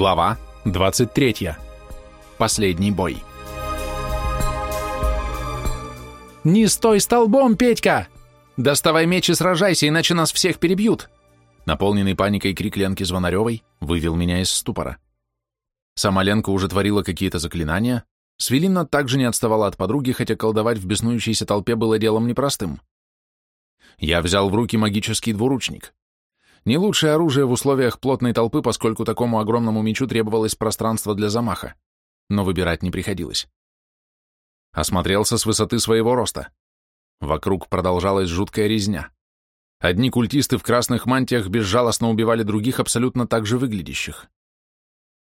Глава 23. Последний бой. «Не стой столбом, Петька! Доставай меч и сражайся, иначе нас всех перебьют!» Наполненный паникой крик Ленки Звонаревой вывел меня из ступора. Сама Ленка уже творила какие-то заклинания, Свелина также не отставала от подруги, хотя колдовать в беснующейся толпе было делом непростым. Я взял в руки магический двуручник. Не лучшее оружие в условиях плотной толпы, поскольку такому огромному мечу требовалось пространство для замаха, но выбирать не приходилось. Осмотрелся с высоты своего роста. Вокруг продолжалась жуткая резня. Одни культисты в красных мантиях безжалостно убивали других, абсолютно так же выглядящих.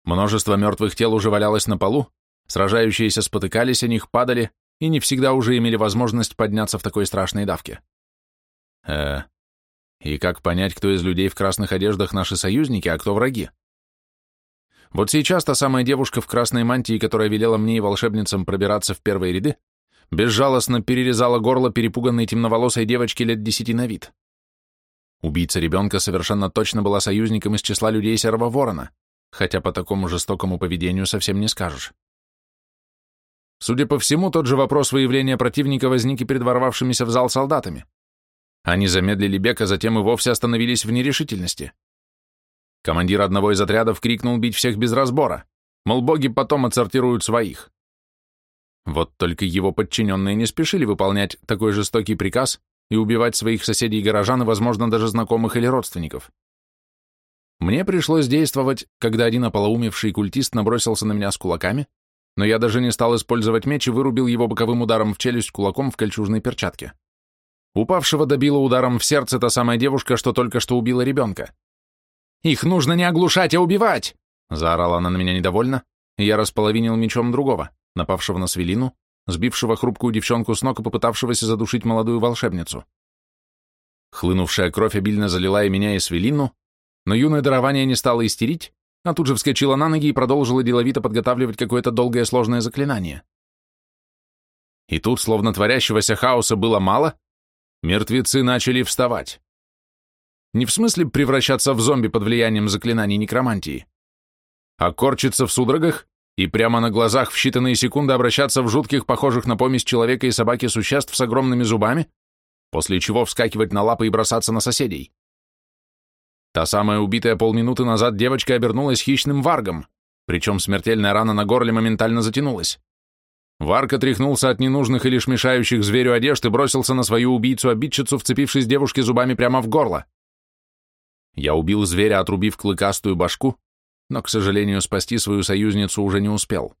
Множество мертвых тел уже валялось на полу, сражающиеся спотыкались о них, падали и не всегда уже имели возможность подняться в такой страшной давке. Э, и как понять, кто из людей в красных одеждах наши союзники, а кто враги? Вот сейчас та самая девушка в красной мантии, которая велела мне и волшебницам пробираться в первые ряды, безжалостно перерезала горло перепуганной темноволосой девочки лет десяти на вид. Убийца ребенка совершенно точно была союзником из числа людей Серого Ворона, хотя по такому жестокому поведению совсем не скажешь. Судя по всему, тот же вопрос выявления противника возник и перед ворвавшимися в зал солдатами. Они замедлили бег, а затем и вовсе остановились в нерешительности. Командир одного из отрядов крикнул бить всех без разбора, мол, боги потом отсортируют своих. Вот только его подчиненные не спешили выполнять такой жестокий приказ и убивать своих соседей горожан и, возможно, даже знакомых или родственников. Мне пришлось действовать, когда один ополоумевший культист набросился на меня с кулаками, но я даже не стал использовать меч и вырубил его боковым ударом в челюсть кулаком в кольчужной перчатке. Упавшего добила ударом в сердце та самая девушка, что только что убила ребенка. «Их нужно не оглушать, а убивать!» Заорала она на меня недовольно, и я располовинил мечом другого, напавшего на Свелину, сбившего хрупкую девчонку с ног и попытавшегося задушить молодую волшебницу. Хлынувшая кровь обильно залила и меня, и Свелину, но юное дарование не стало истерить, а тут же вскочила на ноги и продолжила деловито подготавливать какое-то долгое сложное заклинание. И тут, словно творящегося хаоса было мало, Мертвецы начали вставать. Не в смысле превращаться в зомби под влиянием заклинаний некромантии, а корчиться в судорогах и прямо на глазах в считанные секунды обращаться в жутких, похожих на помесь человека и собаки существ с огромными зубами, после чего вскакивать на лапы и бросаться на соседей. Та самая убитая полминуты назад девочка обернулась хищным варгом, причем смертельная рана на горле моментально затянулась. Варка тряхнулся от ненужных и лишь мешающих зверю одежд и бросился на свою убийцу-обидчицу, вцепившись девушке зубами прямо в горло. Я убил зверя, отрубив клыкастую башку, но, к сожалению, спасти свою союзницу уже не успел.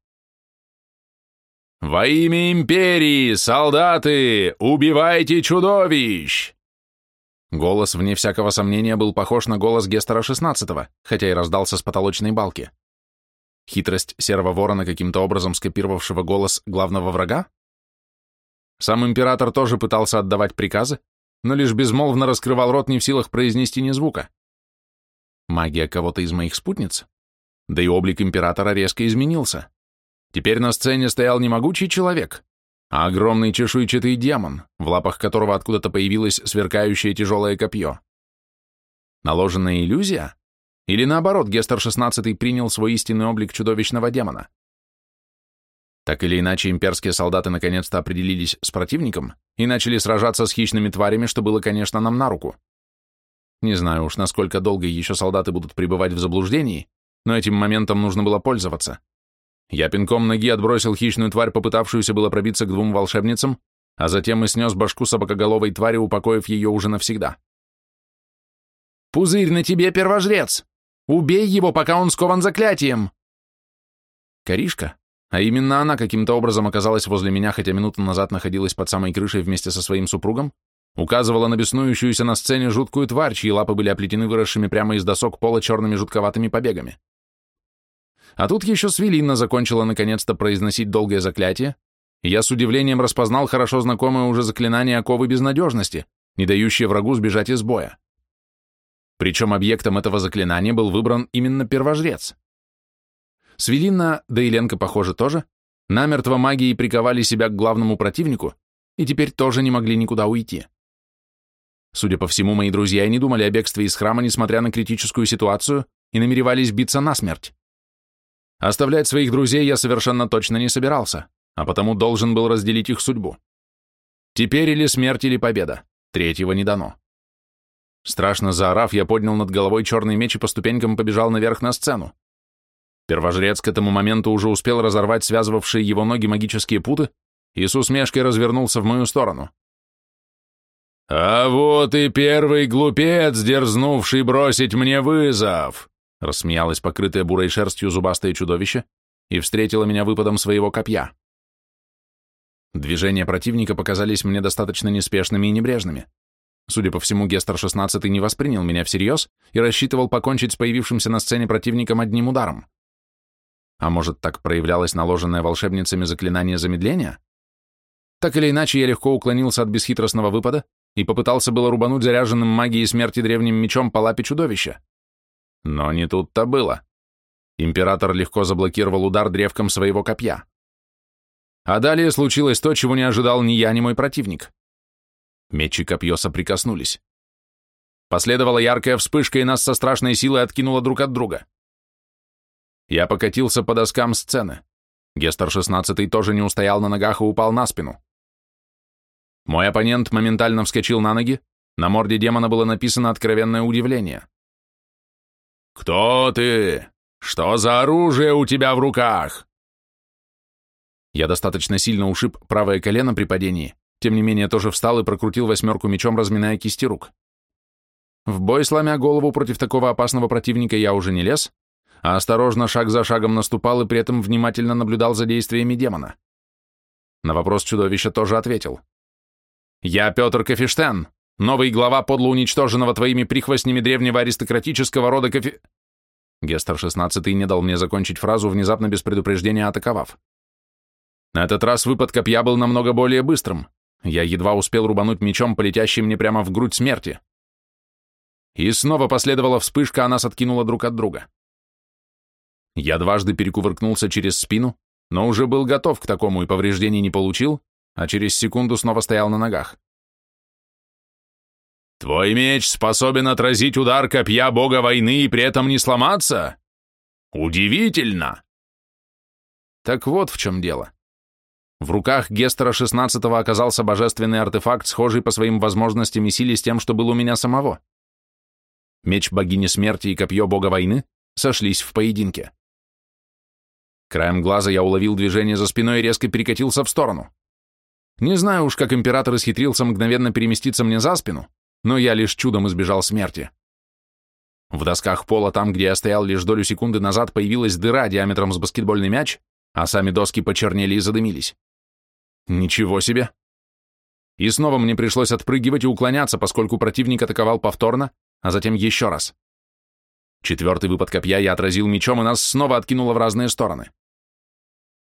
«Во имя империи, солдаты, убивайте чудовищ!» Голос, вне всякого сомнения, был похож на голос Гестера XVI, хотя и раздался с потолочной балки. Хитрость серого ворона, каким-то образом скопировавшего голос главного врага? Сам император тоже пытался отдавать приказы, но лишь безмолвно раскрывал рот, не в силах произнести ни звука. Магия кого-то из моих спутниц? Да и облик императора резко изменился. Теперь на сцене стоял не могучий человек, а огромный чешуйчатый демон, в лапах которого откуда-то появилось сверкающее тяжелое копье. Наложенная иллюзия? Или наоборот, Гестер XVI принял свой истинный облик чудовищного демона? Так или иначе, имперские солдаты наконец-то определились с противником и начали сражаться с хищными тварями, что было, конечно, нам на руку. Не знаю уж, насколько долго еще солдаты будут пребывать в заблуждении, но этим моментом нужно было пользоваться. Я пинком ноги отбросил хищную тварь, попытавшуюся было пробиться к двум волшебницам, а затем и снес башку собакоголовой твари, упокоив ее уже навсегда. «Пузырь на тебе, первожрец!» Убей его, пока он скован заклятием!» Коришка, а именно она каким-то образом оказалась возле меня, хотя минуту назад находилась под самой крышей вместе со своим супругом, указывала на беснующуюся на сцене жуткую тварь, чьи лапы были оплетены выросшими прямо из досок пола черными жутковатыми побегами. А тут еще Свелина закончила наконец-то произносить долгое заклятие, и я с удивлением распознал хорошо знакомое уже заклинание оковы безнадежности, не дающее врагу сбежать из боя. Причем объектом этого заклинания был выбран именно первожрец. Свелина, да и Ленка, похоже, тоже, намертво магией приковали себя к главному противнику и теперь тоже не могли никуда уйти. Судя по всему, мои друзья и не думали о бегстве из храма, несмотря на критическую ситуацию, и намеревались биться насмерть. Оставлять своих друзей я совершенно точно не собирался, а потому должен был разделить их судьбу. Теперь или смерть, или победа. Третьего не дано. Страшно заорав, я поднял над головой черный меч и по ступенькам побежал наверх на сцену. Первожрец к этому моменту уже успел разорвать связывавшие его ноги магические путы и с усмешкой развернулся в мою сторону. «А вот и первый глупец, дерзнувший бросить мне вызов!» рассмеялось покрытое бурой шерстью зубастое чудовище и встретило меня выпадом своего копья. Движения противника показались мне достаточно неспешными и небрежными. Судя по всему, Гестер-16 не воспринял меня всерьез и рассчитывал покончить с появившимся на сцене противником одним ударом. А может, так проявлялось наложенное волшебницами заклинание замедления? Так или иначе, я легко уклонился от бесхитростного выпада и попытался было рубануть заряженным магией смерти древним мечом по лапе чудовища. Но не тут-то было. Император легко заблокировал удар древком своего копья. А далее случилось то, чего не ожидал ни я, ни мой противник. Меч и копье соприкоснулись. Последовала яркая вспышка, и нас со страшной силой откинуло друг от друга. Я покатился по доскам сцены. Гестер-16 тоже не устоял на ногах и упал на спину. Мой оппонент моментально вскочил на ноги, на морде демона было написано откровенное удивление. «Кто ты? Что за оружие у тебя в руках?» Я достаточно сильно ушиб правое колено при падении, тем не менее тоже встал и прокрутил восьмерку мечом, разминая кисти рук. В бой, сломя голову против такого опасного противника, я уже не лез, а осторожно шаг за шагом наступал и при этом внимательно наблюдал за действиями демона. На вопрос чудовища тоже ответил. «Я Петр Кафештен, новый глава подло уничтоженного твоими прихвостнями древнего аристократического рода Кафе...» Гестер XVI не дал мне закончить фразу, внезапно без предупреждения атаковав. На этот раз выпад копья был намного более быстрым. Я едва успел рубануть мечом, полетящий мне прямо в грудь смерти. И снова последовала вспышка, а нас откинуло друг от друга. Я дважды перекувыркнулся через спину, но уже был готов к такому и повреждений не получил, а через секунду снова стоял на ногах. «Твой меч способен отразить удар копья бога войны и при этом не сломаться? Удивительно!» Так вот в чем дело. В руках Гестера XVI оказался божественный артефакт, схожий по своим возможностям и силе с тем, что был у меня самого. Меч богини смерти и копье бога войны сошлись в поединке. Краем глаза я уловил движение за спиной и резко перекатился в сторону. Не знаю уж, как император исхитрился мгновенно переместиться мне за спину, но я лишь чудом избежал смерти. В досках пола, там, где я стоял лишь долю секунды назад, появилась дыра диаметром с баскетбольный мяч, а сами доски почернели и задымились. Ничего себе! И снова мне пришлось отпрыгивать и уклоняться, поскольку противник атаковал повторно, а затем еще раз. Четвертый выпад копья я отразил мечом, и нас снова откинуло в разные стороны.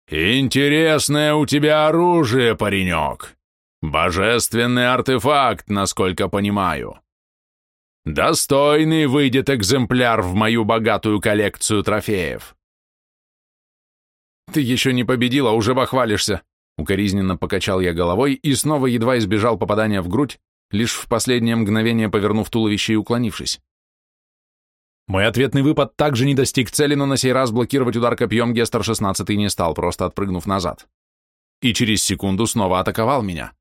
«Интересное у тебя оружие, паренек. Божественный артефакт, насколько понимаю. Достойный выйдет экземпляр в мою богатую коллекцию трофеев». «Ты еще не победил, а уже бахвалишься», Укоризненно покачал я головой и снова едва избежал попадания в грудь, лишь в последнее мгновение повернув туловище и уклонившись. Мой ответный выпад также не достиг цели, но на сей раз блокировать удар копьем Гестер-16 не стал, просто отпрыгнув назад. И через секунду снова атаковал меня.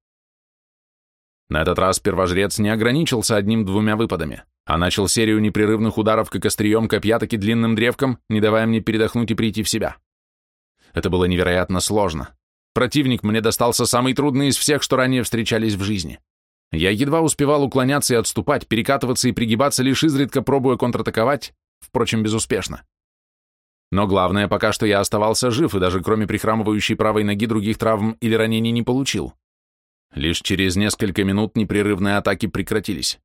На этот раз первожрец не ограничился одним-двумя выпадами, а начал серию непрерывных ударов как острием копья, так и длинным древком, не давая мне передохнуть и прийти в себя. Это было невероятно сложно. Противник мне достался самый трудный из всех, что ранее встречались в жизни. Я едва успевал уклоняться и отступать, перекатываться и пригибаться, лишь изредка пробуя контратаковать, впрочем, безуспешно. Но главное, пока что я оставался жив и даже кроме прихрамывающей правой ноги других травм или ранений не получил. Лишь через несколько минут непрерывные атаки прекратились.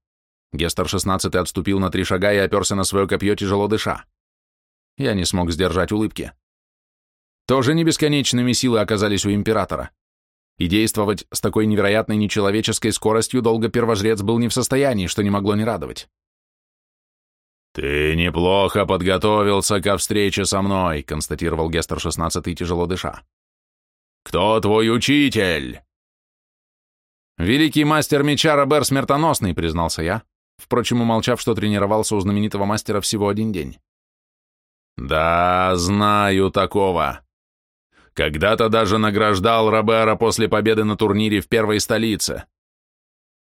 Гестер-16 отступил на три шага и оперся на свое копье, тяжело дыша. Я не смог сдержать улыбки. Тоже не бесконечными силы оказались у императора. И действовать с такой невероятной нечеловеческой скоростью долго первожрец был не в состоянии, что не могло не радовать. «Ты неплохо подготовился ко встрече со мной», констатировал Гестер шестнадцатый, тяжело дыша. «Кто твой учитель?» «Великий мастер меча Робер Смертоносный», признался я, впрочем, умолчав, что тренировался у знаменитого мастера всего один день. Да, знаю такого. Когда-то даже награждал Робера после победы на турнире в первой столице.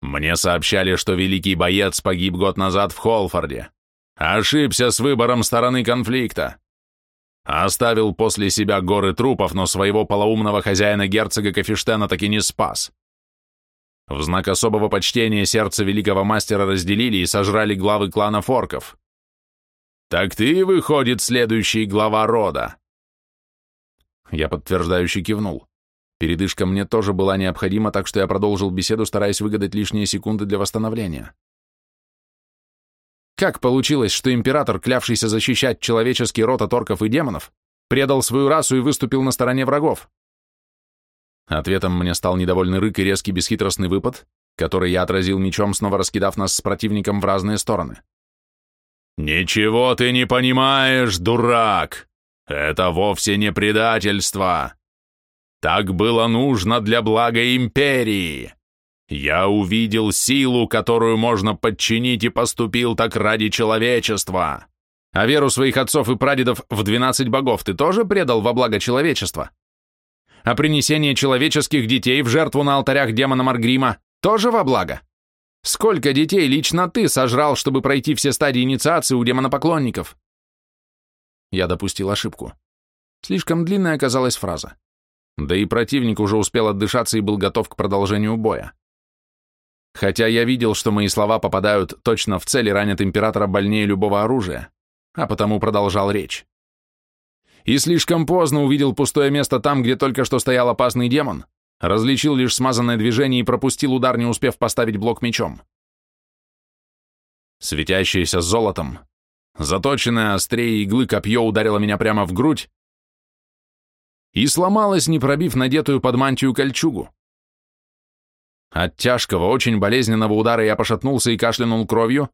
Мне сообщали, что великий боец погиб год назад в Холфорде. Ошибся с выбором стороны конфликта. Оставил после себя горы трупов, но своего полоумного хозяина герцога Кафештена таки не спас. В знак особого почтения сердце великого мастера разделили и сожрали главы клана Форков. Так ты, выходит, следующий глава рода. Я подтверждающе кивнул. Передышка мне тоже была необходима, так что я продолжил беседу, стараясь выгадать лишние секунды для восстановления. Как получилось, что император, клявшийся защищать человеческий род от орков и демонов, предал свою расу и выступил на стороне врагов? Ответом мне стал недовольный рык и резкий бесхитростный выпад, который я отразил мечом, снова раскидав нас с противником в разные стороны. «Ничего ты не понимаешь, дурак! Это вовсе не предательство! Так было нужно для блага империи! Я увидел силу, которую можно подчинить, и поступил так ради человечества! А веру своих отцов и прадедов в двенадцать богов ты тоже предал во благо человечества? А принесение человеческих детей в жертву на алтарях демона Маргрима тоже во благо?» Сколько детей лично ты сожрал, чтобы пройти все стадии инициации у демонопоклонников? Я допустил ошибку. Слишком длинная оказалась фраза. Да и противник уже успел отдышаться и был готов к продолжению боя. Хотя я видел, что мои слова попадают точно в цель и ранят императора больнее любого оружия, а потому продолжал речь. И слишком поздно увидел пустое место там, где только что стоял опасный демон, Различил лишь смазанное движение и пропустил удар, не успев поставить блок мечом. Светящееся золотом, заточенное острее иглы копье ударило меня прямо в грудь и сломалось, не пробив надетую под мантию кольчугу. От тяжкого, очень болезненного удара я пошатнулся и кашлянул кровью,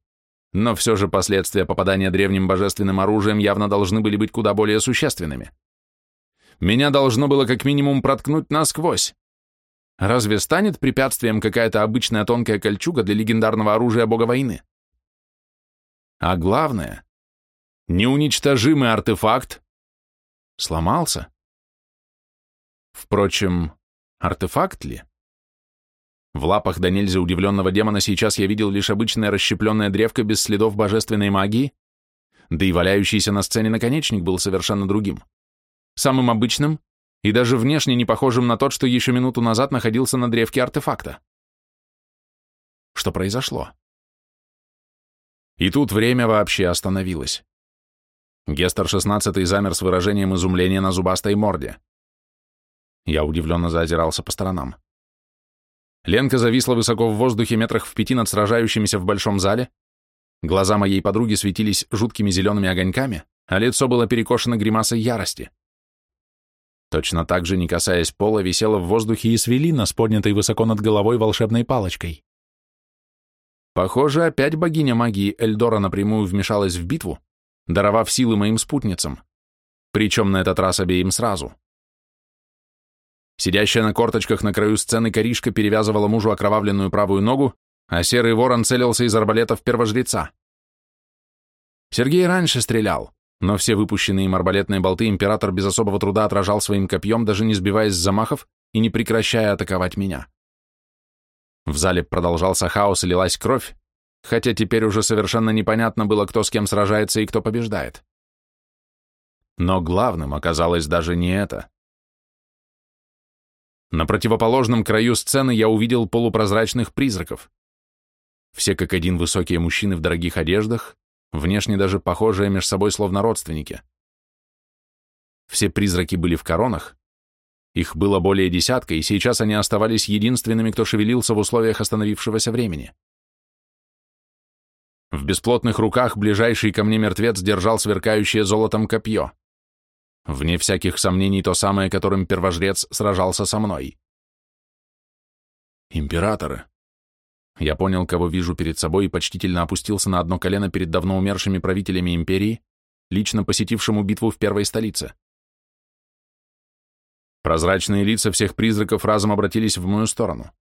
но все же последствия попадания древним божественным оружием явно должны были быть куда более существенными. Меня должно было как минимум проткнуть насквозь. Разве станет препятствием какая-то обычная тонкая кольчуга для легендарного оружия бога войны? А главное, неуничтожимый артефакт сломался. Впрочем, артефакт ли? В лапах до нельзя удивленного демона сейчас я видел лишь обычное расщепленное древко без следов божественной магии, да и валяющийся на сцене наконечник был совершенно другим. Самым обычным, и даже внешне не похожим на тот, что еще минуту назад находился на древке артефакта. Что произошло? И тут время вообще остановилось. Гестер шестнадцатый замер с выражением изумления на зубастой морде. Я удивленно заозирался по сторонам. Ленка зависла высоко в воздухе метрах в пяти над сражающимися в большом зале, глаза моей подруги светились жуткими зелеными огоньками, а лицо было перекошено гримасой ярости. Точно так же, не касаясь пола, висела в воздухе и свелина с поднятой высоко над головой волшебной палочкой. Похоже, опять богиня магии Эльдора напрямую вмешалась в битву, даровав силы моим спутницам, причем на этот раз обеим сразу. Сидящая на корточках на краю сцены коришка перевязывала мужу окровавленную правую ногу, а серый ворон целился из арбалета в первожреца. Сергей раньше стрелял, но все выпущенные им арбалетные болты император без особого труда отражал своим копьем, даже не сбиваясь с замахов и не прекращая атаковать меня. В зале продолжался хаос и лилась кровь, хотя теперь уже совершенно непонятно было, кто с кем сражается и кто побеждает. Но главным оказалось даже не это. На противоположном краю сцены я увидел полупрозрачных призраков. Все как один высокие мужчины в дорогих одеждах, внешне даже похожие между собой словно родственники. Все призраки были в коронах, их было более десятка, и сейчас они оставались единственными, кто шевелился в условиях остановившегося времени. В бесплотных руках ближайший ко мне мертвец держал сверкающее золотом копье. Вне всяких сомнений то самое, которым первожрец сражался со мной. Императоры, я понял, кого вижу перед собой, и почтительно опустился на одно колено перед давно умершими правителями империи, лично посетившему битву в первой столице. Прозрачные лица всех призраков разом обратились в мою сторону.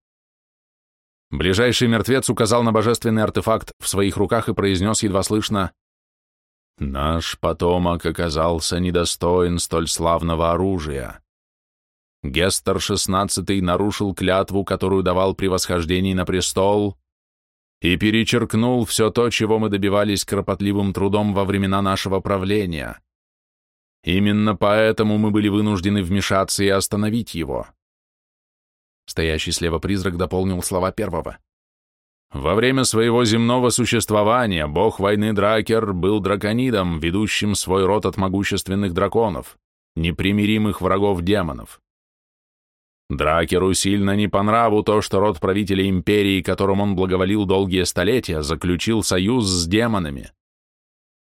Ближайший мертвец указал на божественный артефакт в своих руках и произнес едва слышно Наш потомок оказался недостоин столь славного оружия. Гестер XVI нарушил клятву, которую давал при восхождении на престол, и перечеркнул все то, чего мы добивались кропотливым трудом во времена нашего правления. Именно поэтому мы были вынуждены вмешаться и остановить его. Стоящий слева призрак дополнил слова первого. Во время своего земного существования бог войны Дракер был драконидом, ведущим свой род от могущественных драконов, непримиримых врагов демонов. Дракеру сильно не по нраву то, что род правителя империи, которым он благоволил долгие столетия, заключил союз с демонами.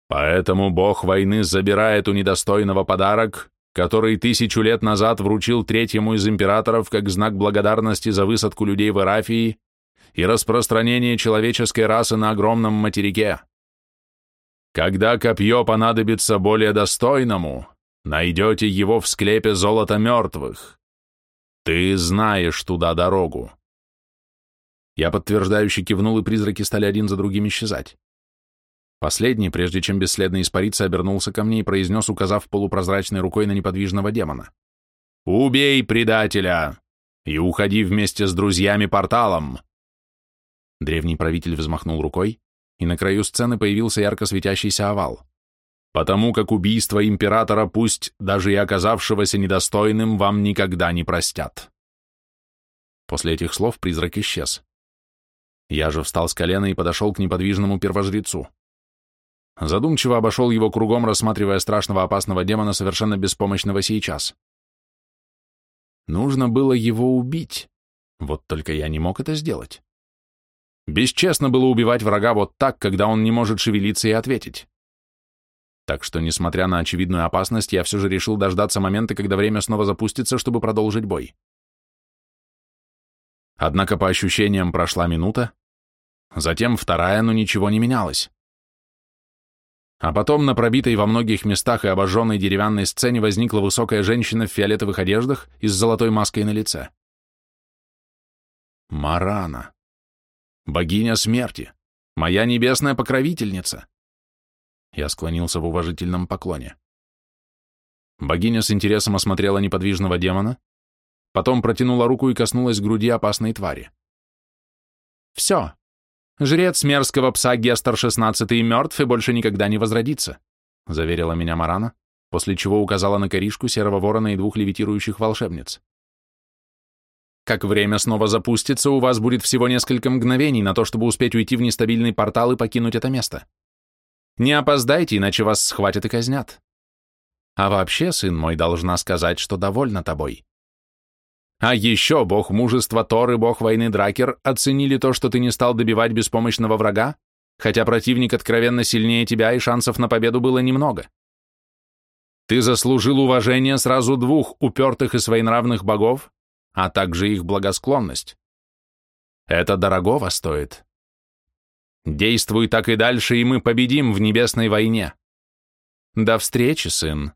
Поэтому бог войны забирает у недостойного подарок, который тысячу лет назад вручил третьему из императоров как знак благодарности за высадку людей в Эрафии и распространение человеческой расы на огромном материке. Когда копье понадобится более достойному, найдете его в склепе золота мертвых. Ты знаешь туда дорогу. Я подтверждающе кивнул, и призраки стали один за другим исчезать. Последний, прежде чем бесследно испариться, обернулся ко мне и произнес, указав полупрозрачной рукой на неподвижного демона. «Убей предателя! И уходи вместе с друзьями порталом!» Древний правитель взмахнул рукой, и на краю сцены появился ярко светящийся овал. «Потому как убийство императора, пусть даже и оказавшегося недостойным, вам никогда не простят». После этих слов призрак исчез. Я же встал с колена и подошел к неподвижному первожрецу. Задумчиво обошел его кругом, рассматривая страшного опасного демона, совершенно беспомощного сейчас. Нужно было его убить, вот только я не мог это сделать. Бесчестно было убивать врага вот так, когда он не может шевелиться и ответить. Так что, несмотря на очевидную опасность, я все же решил дождаться момента, когда время снова запустится, чтобы продолжить бой. Однако по ощущениям прошла минута, затем вторая, но ничего не менялось. А потом на пробитой во многих местах и обожженной деревянной сцене возникла высокая женщина в фиолетовых одеждах и с золотой маской на лице. Марана. Богиня смерти, моя небесная покровительница. Я склонился в уважительном поклоне. Богиня с интересом осмотрела неподвижного демона, потом протянула руку и коснулась груди опасной твари. «Все. Жрец мерзкого пса Гестер XVI мертв и больше никогда не возродится», заверила меня Марана, после чего указала на коришку серого ворона и двух левитирующих волшебниц. Как время снова запустится, у вас будет всего несколько мгновений на то, чтобы успеть уйти в нестабильный портал и покинуть это место. Не опоздайте, иначе вас схватят и казнят. А вообще, сын мой, должна сказать, что довольна тобой. А еще бог мужества Тор и бог войны Дракер оценили то, что ты не стал добивать беспомощного врага, хотя противник откровенно сильнее тебя и шансов на победу было немного. Ты заслужил уважение сразу двух упертых и своенравных богов, а также их благосклонность. Это дорогого стоит. Действуй так и дальше, и мы победим в небесной войне. До встречи, сын.